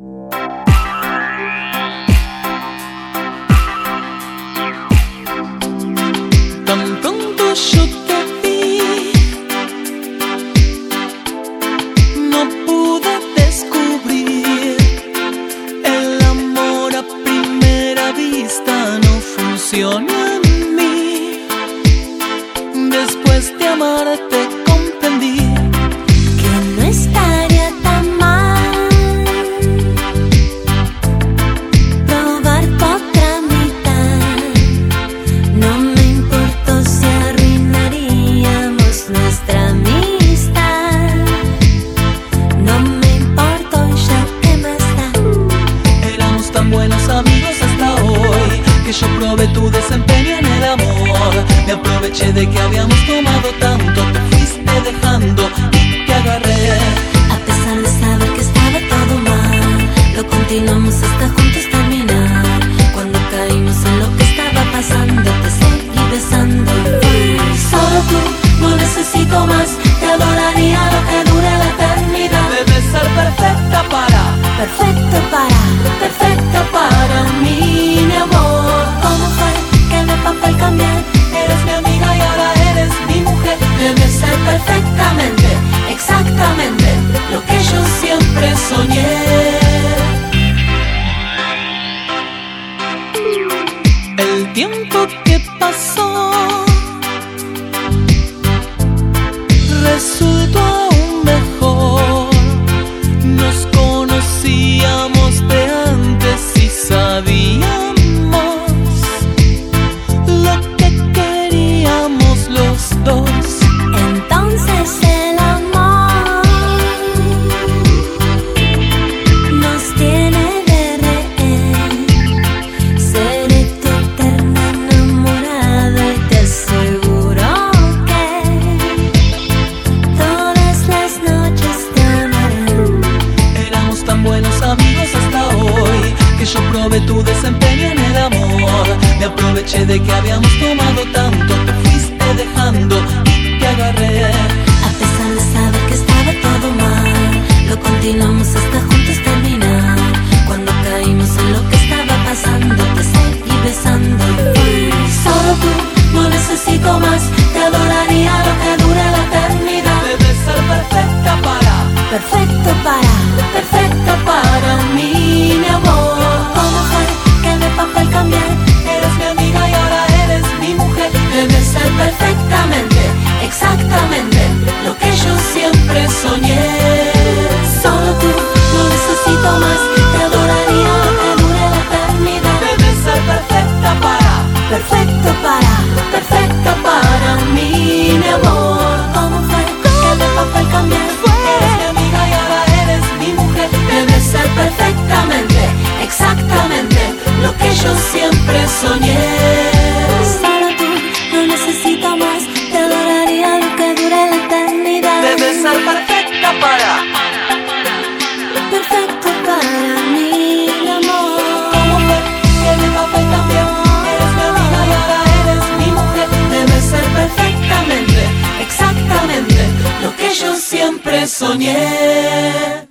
Tan pronto yo te vi, no pude descubrir el amor a primera vista no funciona en mí. Después de amarte que yo probé tu desempeño en el amor. Me aproveché de que habíamos tomado tanto, te fuiste dejando y te agarré. A pesar de saber que estaba todo mal, lo continuamos hasta juntos terminar. Cuando caímos en lo que estaba pasando, te seguí besando solo tú, no necesito más. Te adoraría lo que dure la eternidad. Debes ser perfecta para Perfecto para, Debe ser perfectamente, exactamente lo que yo siempre soñé. El tiempo que pasó resultó amigos hasta hoy que yo probé tu desempeño en el amor. Me aproveché de que habíamos tomado tanto, te fuiste dejando y te agarré. A pesar de saber que estaba todo mal, lo continuamos hasta juntos terminar. Cuando caímos en lo que estaba pasando, te seguí besando solo tú, no necesito más. Te adoraría lo que dure la eternidad. Debes ser perfecta para Perfecto para, Debes perfecta para perfecto para mí, mi amor. ¿Cómo fue que de papel también eres mi amiga y ahora eres mi mujer? Debe ser perfectamente, exactamente lo que yo siempre soñé.